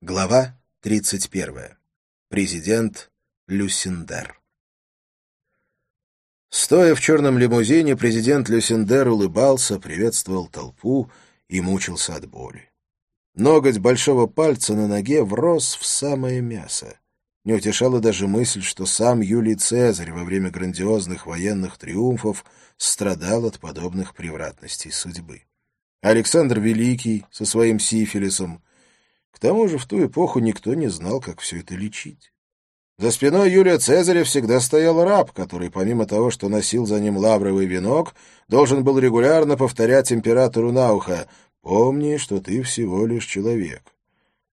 Глава 31. Президент Люсиндер. Стоя в черном лимузине, президент Люсиндер улыбался, приветствовал толпу и мучился от боли. Ноготь большого пальца на ноге врос в самое мясо. Не утешала даже мысль, что сам Юлий Цезарь во время грандиозных военных триумфов страдал от подобных превратностей судьбы. Александр Великий со своим сифилисом — к тому же в ту эпоху никто не знал, как все это лечить. За спиной Юлия Цезаря всегда стоял раб, который, помимо того, что носил за ним лавровый венок, должен был регулярно повторять императору на ухо «Помни, что ты всего лишь человек».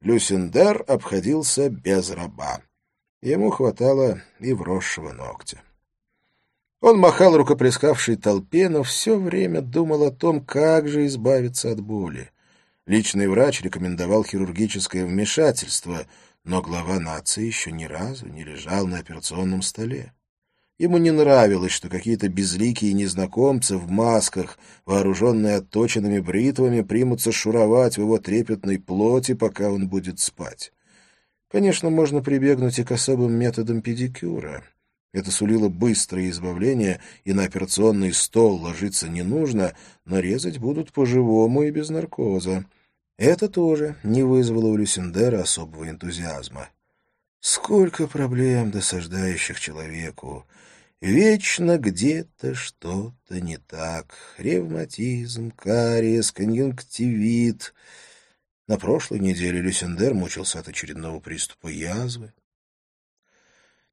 Люсендер обходился без раба. Ему хватало и вросшего ногтя. Он махал рукоплескавшей толпе, но все время думал о том, как же избавиться от боли. Личный врач рекомендовал хирургическое вмешательство, но глава нации еще ни разу не лежал на операционном столе. Ему не нравилось, что какие-то безликие незнакомцы в масках, вооруженные отточенными бритвами, примутся шуровать в его трепетной плоти, пока он будет спать. Конечно, можно прибегнуть и к особым методам педикюра. Это сулило быстрое избавление, и на операционный стол ложиться не нужно, но резать будут по-живому и без наркоза. Это тоже не вызвало у Люсендера особого энтузиазма. Сколько проблем, досаждающих человеку! Вечно где-то что-то не так. Ревматизм, кариес, конъюнктивит. На прошлой неделе Люсендер мучился от очередного приступа язвы.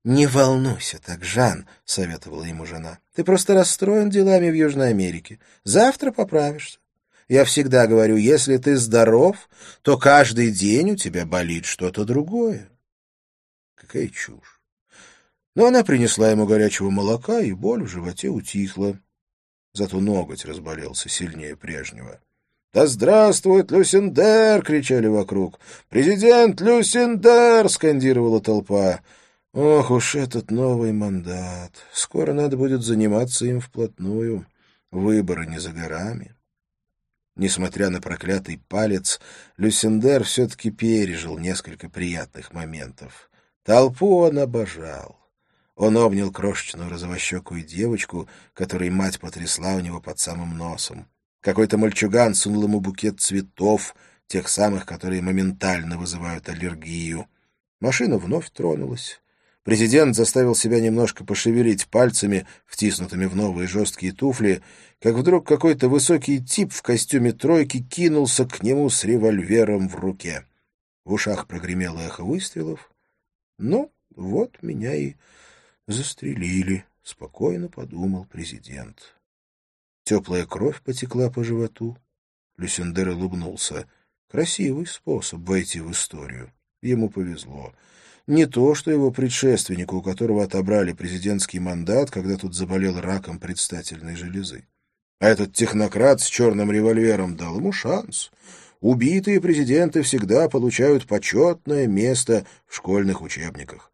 «Не волнуйся так, Жан», — советовала ему жена. «Ты просто расстроен делами в Южной Америке. Завтра поправишься. Я всегда говорю, если ты здоров, то каждый день у тебя болит что-то другое». Какая чушь. Но она принесла ему горячего молока, и боль в животе утихла. Зато ноготь разболелся сильнее прежнего. «Да здравствует Люсендер!» — кричали вокруг. «Президент Люсендер!» — скандировала толпа. Ох уж этот новый мандат. Скоро надо будет заниматься им вплотную. Выборы не за горами. Несмотря на проклятый палец, Люсендер все-таки пережил несколько приятных моментов. Толпу он обожал. Он обнял крошечную розовощекую девочку, которой мать потрясла у него под самым носом. Какой-то мальчуган сунул ему букет цветов, тех самых, которые моментально вызывают аллергию. Машина вновь тронулась. Президент заставил себя немножко пошевелить пальцами, втиснутыми в новые жесткие туфли, как вдруг какой-то высокий тип в костюме тройки кинулся к нему с револьвером в руке. В ушах прогремело эхо выстрелов. «Ну, вот меня и застрелили», — спокойно подумал президент. Теплая кровь потекла по животу. Люсендер улыбнулся. Красивый способ войти в историю. Ему повезло. Не то, что его предшественнику, у которого отобрали президентский мандат, когда тут заболел раком предстательной железы. А этот технократ с черным револьвером дал ему шанс. Убитые президенты всегда получают почетное место в школьных учебниках.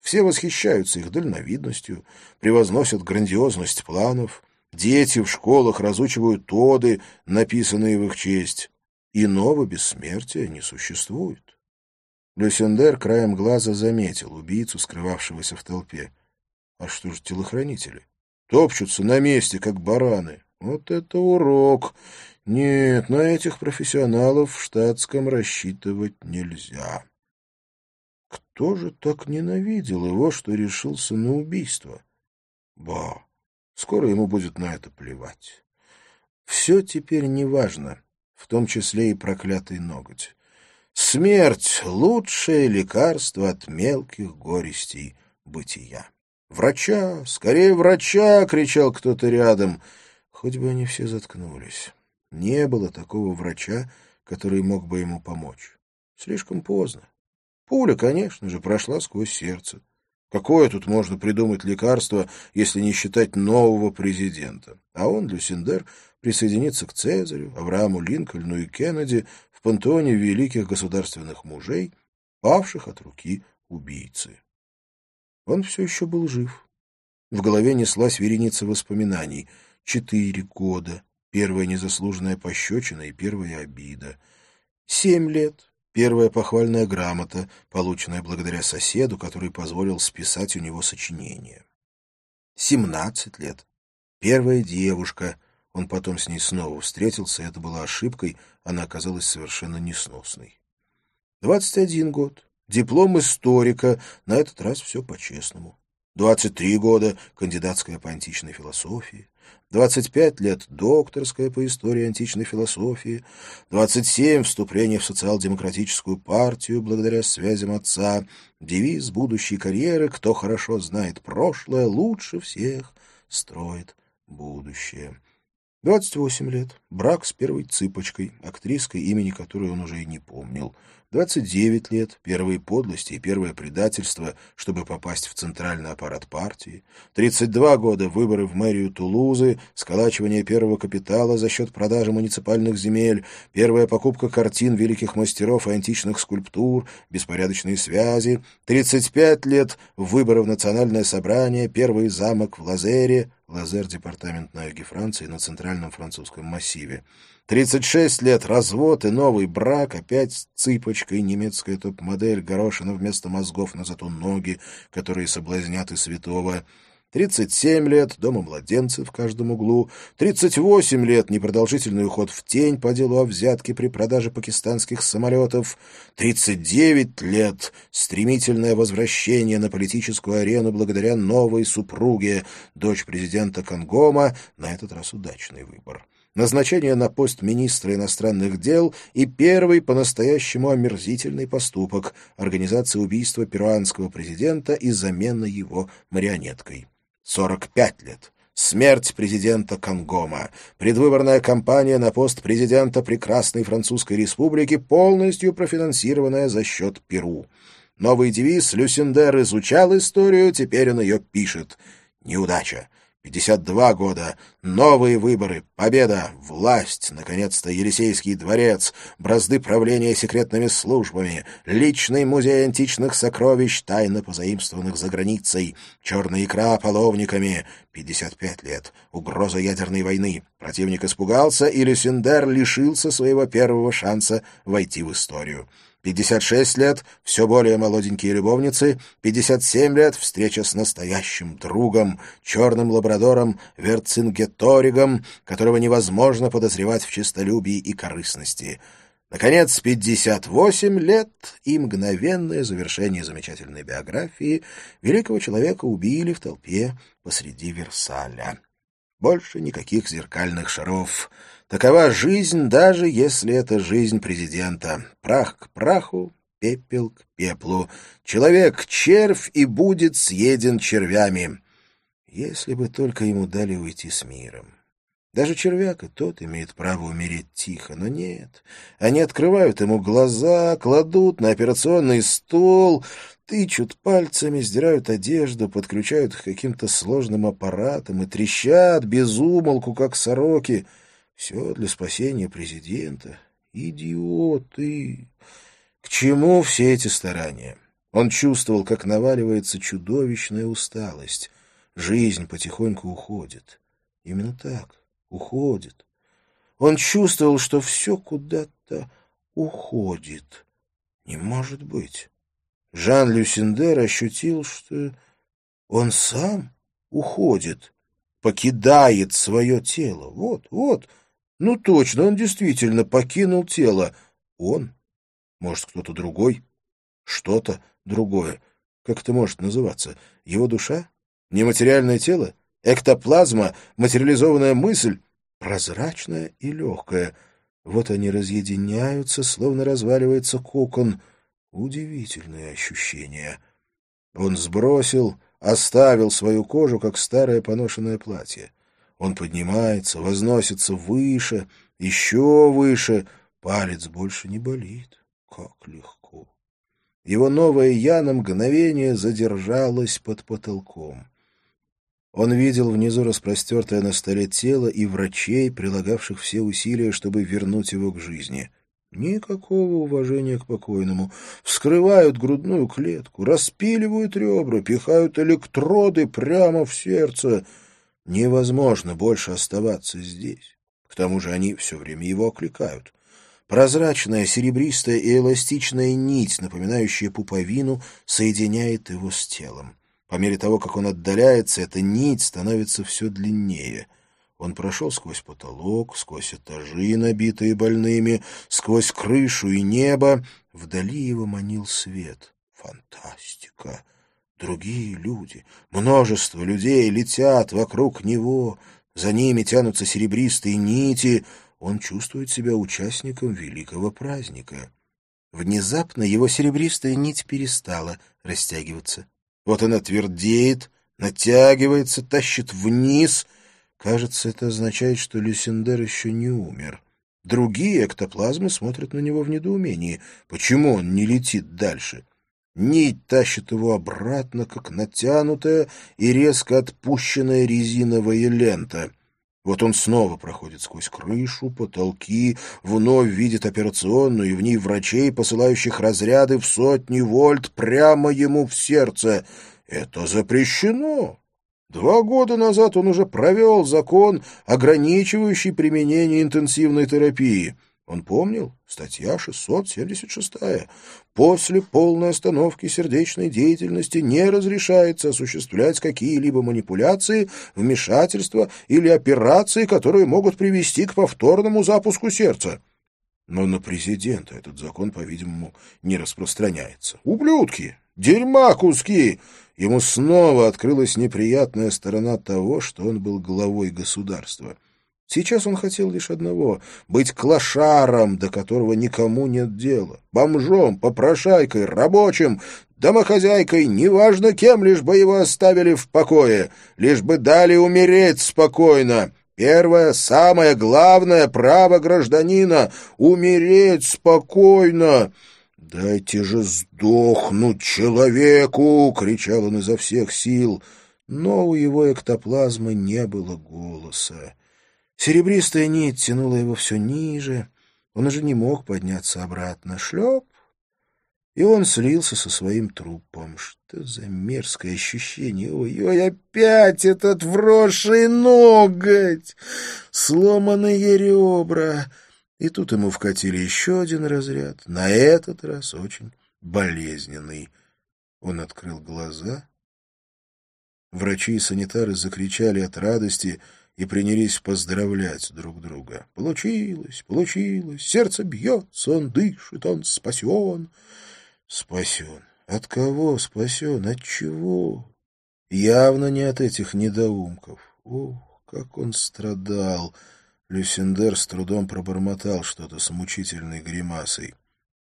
Все восхищаются их дальновидностью, превозносят грандиозность планов. Дети в школах разучивают оды, написанные в их честь. Иного бессмертия не существует. Люсендер краем глаза заметил убийцу, скрывавшегося в толпе. А что же телохранители? Топчутся на месте, как бараны. Вот это урок! Нет, на этих профессионалов в штатском рассчитывать нельзя. Кто же так ненавидел его, что решился на убийство? Ба, скоро ему будет на это плевать. Все теперь неважно, в том числе и проклятый ноготь. Смерть — лучшее лекарство от мелких горестей бытия. «Врача! Скорее врача!» — кричал кто-то рядом. Хоть бы они все заткнулись. Не было такого врача, который мог бы ему помочь. Слишком поздно. Пуля, конечно же, прошла сквозь сердце. Какое тут можно придумать лекарство, если не считать нового президента? А он, Люсендер, присоединится к Цезарю, Аврааму Линкольну и Кеннеди в пантеоне великих государственных мужей, павших от руки убийцы. Он все еще был жив. В голове неслась вереница воспоминаний. Четыре года, первая незаслуженная пощечина и первая обида. Семь лет, Первая похвальная грамота, полученная благодаря соседу, который позволил списать у него сочинение. Семнадцать лет. Первая девушка. Он потом с ней снова встретился, это была ошибкой, она оказалась совершенно несносной. Двадцать один год. Диплом историка, на этот раз все по-честному. Двадцать три года — кандидатская по античной философии. 25 лет докторская по истории античной философии, 27 вступление в социал-демократическую партию благодаря связям отца, девиз будущей карьеры «Кто хорошо знает прошлое, лучше всех строит будущее». 28 лет, брак с первой цыпочкой, актриской, имени которой он уже и не помнил. 29 лет, первые подлости и первое предательство, чтобы попасть в центральный аппарат партии. 32 года выборы в мэрию Тулузы, сколачивание первого капитала за счет продажи муниципальных земель, первая покупка картин великих мастеров и античных скульптур, беспорядочные связи. 35 лет выборы в национальное собрание, первый замок в Лазере, Лазер — департамент на юге Франции, на центральном французском массиве. 36 лет развод и новый брак, опять с цыпочкой, немецкая топ-модель, горошина вместо мозгов, но зато ноги, которые соблазнят и святого. 37 лет, дома младенцы в каждом углу, 38 лет, непродолжительный уход в тень по делу о взятке при продаже пакистанских самолетов, 39 лет, стремительное возвращение на политическую арену благодаря новой супруге, дочь президента Конгома, на этот раз удачный выбор назначение на пост министра иностранных дел и первый по-настоящему омерзительный поступок — организация убийства перуанского президента и замена его марионеткой. 45 лет. Смерть президента Конгома. Предвыборная кампания на пост президента прекрасной Французской республики, полностью профинансированная за счет Перу. Новый девиз «Люсендер изучал историю, теперь он ее пишет». Неудача. 52 года, новые выборы, победа, власть, наконец-то Елисейский дворец, бразды правления секретными службами, личный музей античных сокровищ, тайно позаимствованных за границей, черная икра половниками, 55 лет, угроза ядерной войны. Противник испугался, и Люсендер лишился своего первого шанса войти в историю. 56 лет — все более молоденькие любовницы, 57 лет — встреча с настоящим другом, черным лабрадором Верцингеторигом, которого невозможно подозревать в честолюбии и корыстности. Наконец, 58 лет и мгновенное завершение замечательной биографии великого человека убили в толпе посреди Версаля. Больше никаких зеркальных шаров — Такова жизнь, даже если это жизнь президента. Прах к праху, пепел к пеплу. Человек — червь и будет съеден червями. Если бы только ему дали уйти с миром. Даже червяк и тот имеет право умереть тихо, но нет. Они открывают ему глаза, кладут на операционный стол, тычут пальцами, сдирают одежду, подключают к каким-то сложным аппаратам и трещат без умолку, как сороки — все для спасения президента. Идиоты! К чему все эти старания? Он чувствовал, как наваливается чудовищная усталость. Жизнь потихоньку уходит. Именно так, уходит. Он чувствовал, что все куда-то уходит. Не может быть. Жан Люсендер ощутил, что он сам уходит, покидает свое тело. Вот, вот, ну точно, он действительно покинул тело. Он? Может, кто-то другой? Что-то другое. Как это может называться? Его душа? Нематериальное тело? Эктоплазма? Материализованная мысль? Прозрачная и легкая. Вот они разъединяются, словно разваливается кокон. Удивительное ощущение. Он сбросил, оставил свою кожу, как старое поношенное платье. Он поднимается, возносится выше, еще выше. Палец больше не болит. Как легко. Его новое «я» на мгновение задержалось под потолком. Он видел внизу распростертое на столе тело и врачей, прилагавших все усилия, чтобы вернуть его к жизни. Никакого уважения к покойному. Вскрывают грудную клетку, распиливают ребра, пихают электроды прямо в сердце — Невозможно больше оставаться здесь. К тому же они все время его окликают. Прозрачная, серебристая и эластичная нить, напоминающая пуповину, соединяет его с телом. По мере того, как он отдаляется, эта нить становится все длиннее. Он прошел сквозь потолок, сквозь этажи, набитые больными, сквозь крышу и небо. Вдали его манил свет. Фантастика! Другие люди, множество людей летят вокруг него. За ними тянутся серебристые нити. Он чувствует себя участником великого праздника. Внезапно его серебристая нить перестала растягиваться. Вот она твердеет, натягивается, тащит вниз. Кажется, это означает, что Люсендер еще не умер. Другие эктоплазмы смотрят на него в недоумении. Почему он не летит дальше? Нить тащит его обратно, как натянутая и резко отпущенная резиновая лента. Вот он снова проходит сквозь крышу, потолки, вновь видит операционную и в ней врачей, посылающих разряды в сотни вольт прямо ему в сердце. Это запрещено. Два года назад он уже провел закон, ограничивающий применение интенсивной терапии — он помнил? Статья 676. После полной остановки сердечной деятельности не разрешается осуществлять какие-либо манипуляции, вмешательства или операции, которые могут привести к повторному запуску сердца. Но на президента этот закон, по-видимому, не распространяется. Ублюдки! Дерьма куски! Ему снова открылась неприятная сторона того, что он был главой государства — Сейчас он хотел лишь одного — быть клошаром, до которого никому нет дела, бомжом, попрошайкой, рабочим, домохозяйкой, неважно кем, лишь бы его оставили в покое, лишь бы дали умереть спокойно. Первое, самое главное право гражданина — умереть спокойно. «Дайте же сдохнуть человеку!» — кричал он изо всех сил. Но у его эктоплазмы не было голоса. Серебристая нить тянула его все ниже. Он уже не мог подняться обратно. Шлеп! И он слился со своим трупом. Что за мерзкое ощущение! Ой-ой, опять этот вросший ноготь! Сломанные ребра! И тут ему вкатили еще один разряд, на этот раз очень болезненный. Он открыл глаза. Врачи и санитары закричали от радости — и принялись поздравлять друг друга. Получилось, получилось, сердце бьется, он дышит, он спасен. Спасен. От кого спасен? От чего? Явно не от этих недоумков. Ох, как он страдал! Люсендер с трудом пробормотал что-то с мучительной гримасой.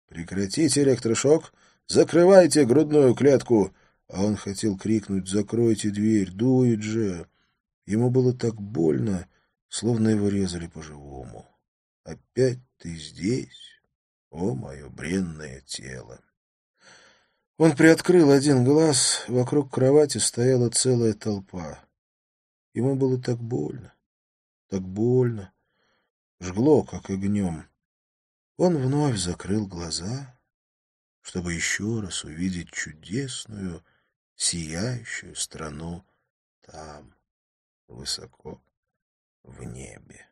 «Прекратите электрошок! Закрывайте грудную клетку!» А он хотел крикнуть «Закройте дверь! Дует же!» Ему было так больно, словно его резали по-живому. Опять ты здесь, о мое бренное тело! Он приоткрыл один глаз, вокруг кровати стояла целая толпа. Ему было так больно, так больно, жгло, как огнем. Он вновь закрыл глаза, чтобы еще раз увидеть чудесную, сияющую страну там высоко в небе.